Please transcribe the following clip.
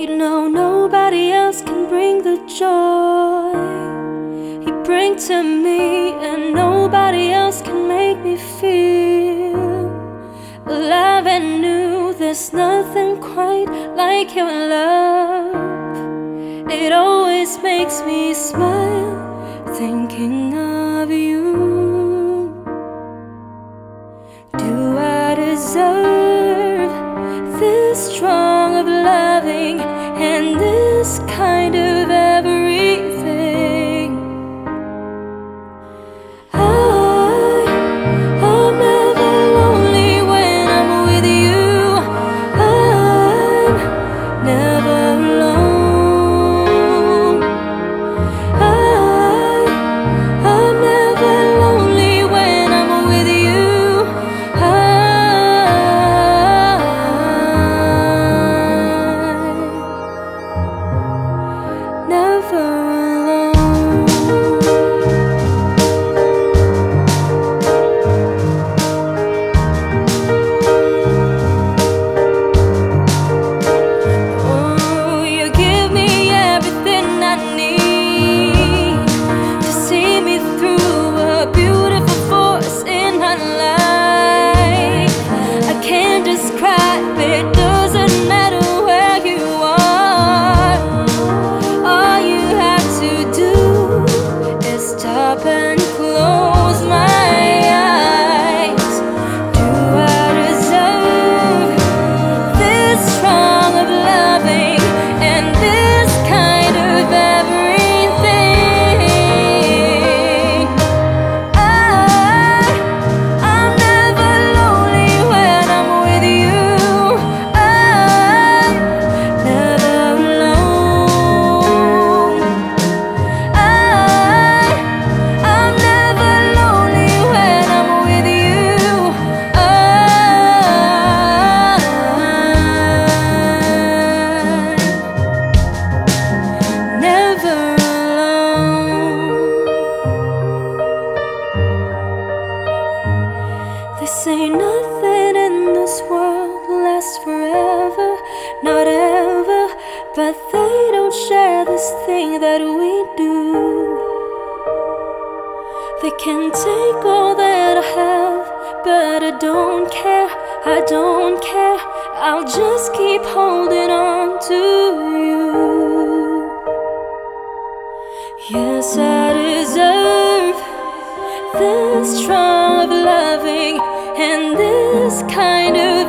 You know nobody else can bring the joy you bring to me, and nobody else can make me feel alive and new. There's nothing quite like your love. It always makes me smile thinking of you. Do I deserve this trial? Of loving and this kind of everything? Lasts forever, not ever. But they don't share this thing that we do. They can take all that I have, but I don't care. I don't care. I'll just keep holding on to you. Yes, I deserve this strong of loving and this kind of